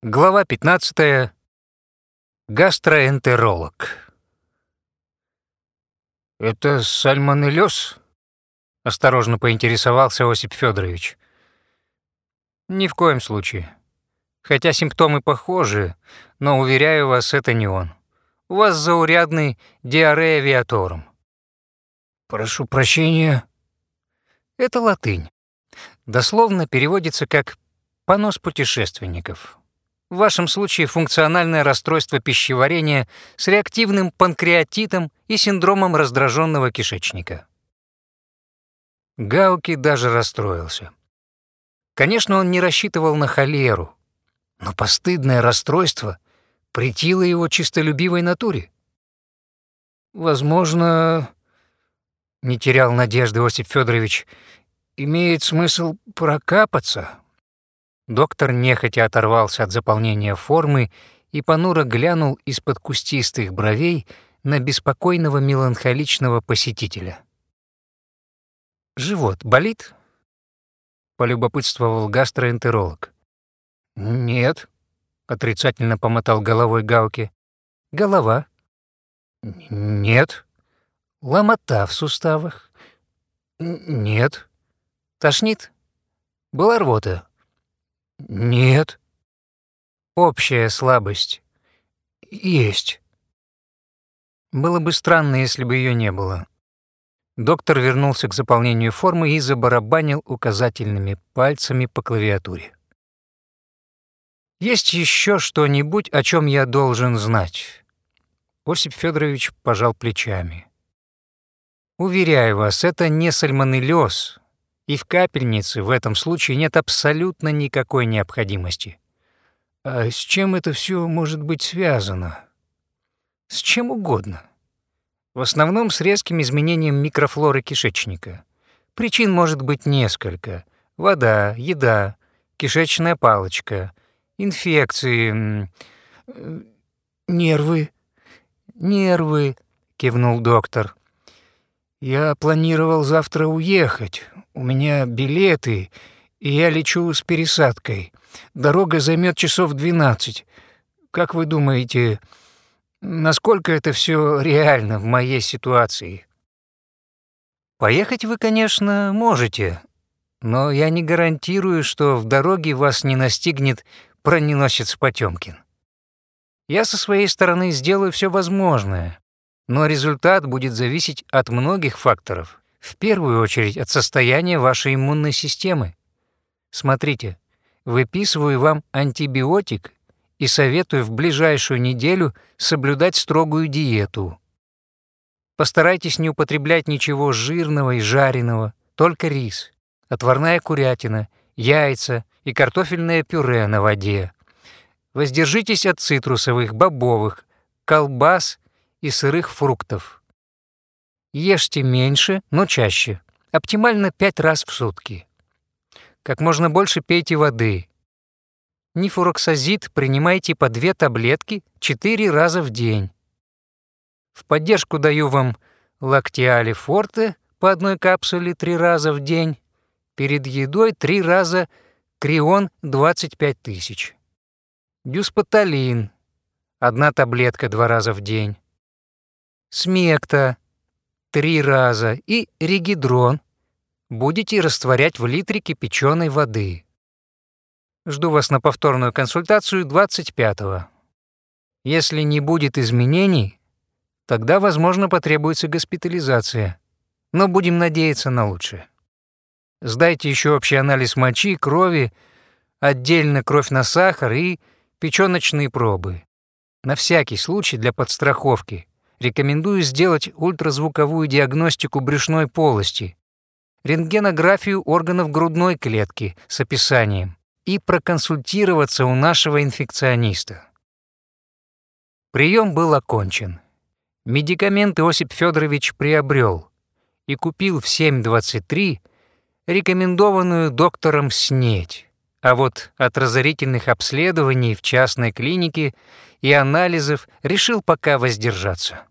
Глава 15. Гастроэнтеролог. «Это сальмонеллез?» — осторожно поинтересовался Осип Федорович. «Ни в коем случае. Хотя симптомы похожи, но, уверяю вас, это не он. У вас заурядный диарея виаторум». «Прошу прощения». Это латынь. Дословно переводится как «понос путешественников». В вашем случае функциональное расстройство пищеварения с реактивным панкреатитом и синдромом раздраженного кишечника. Гауки даже расстроился. Конечно, он не рассчитывал на холеру, но постыдное расстройство претило его чистолюбивой натуре. Возможно, не терял надежды Осип Федорович, имеет смысл прокапаться, Доктор нехотя оторвался от заполнения формы и понуро глянул из-под кустистых бровей на беспокойного меланхоличного посетителя. «Живот болит?» — полюбопытствовал гастроэнтеролог. «Нет», — отрицательно помотал головой Гауки. «Голова?» «Нет». «Ломота в суставах?» «Нет». «Тошнит?» «Была рвота?» Нет. Общая слабость. Есть. Было бы странно, если бы ее не было. Доктор вернулся к заполнению формы и забарабанил указательными пальцами по клавиатуре. «Есть еще что-нибудь, о чем я должен знать?» Осип Федорович пожал плечами. «Уверяю вас, это не сальмонеллез, и в капельнице в этом случае нет абсолютно никакой необходимости. А с чем это все может быть связано? С чем угодно. В основном с резким изменением микрофлоры кишечника. Причин может быть несколько. Вода, еда, кишечная палочка, инфекции, нервы. Нервы, кивнул доктор. Я планировал завтра уехать. У меня билеты, и я лечу с пересадкой. Дорога займет часов 12. Как вы думаете, насколько это все реально в моей ситуации? Поехать вы, конечно, можете, но я не гарантирую, что в дороге вас не настигнет броненосец Потёмкин. Я со своей стороны сделаю все возможное, но результат будет зависеть от многих факторов, в первую очередь от состояния вашей иммунной системы. Смотрите, выписываю вам антибиотик и советую в ближайшую неделю соблюдать строгую диету. Постарайтесь не употреблять ничего жирного и жареного, только рис, отварная курятина, яйца и картофельное пюре на воде. Воздержитесь от цитрусовых, бобовых, колбас и сырых фруктов. Ешьте меньше, но чаще. Оптимально 5 раз в сутки. Как можно больше пейте воды. Нифуроксазид принимайте по 2 таблетки 4 раза в день. В поддержку даю вам лактиали форте по одной капсуле 3 раза в день. Перед едой 3 раза крион 25 тысяч. Дюспоталин. Одна таблетка 2 раза в день. Смекта три раза и регидрон будете растворять в литре кипяченой воды. Жду вас на повторную консультацию 25-го. Если не будет изменений, тогда, возможно, потребуется госпитализация, но будем надеяться на лучшее. Сдайте еще общий анализ мочи, крови, отдельно кровь на сахар и печёночные пробы. На всякий случай для подстраховки рекомендую сделать ультразвуковую диагностику брюшной полости, рентгенографию органов грудной клетки с описанием и проконсультироваться у нашего инфекциониста. Прием был окончен. Медикаменты Осип Федорович приобрел и купил в 7.23 рекомендованную доктором снеть, а вот от разорительных обследований в частной клинике и анализов решил пока воздержаться.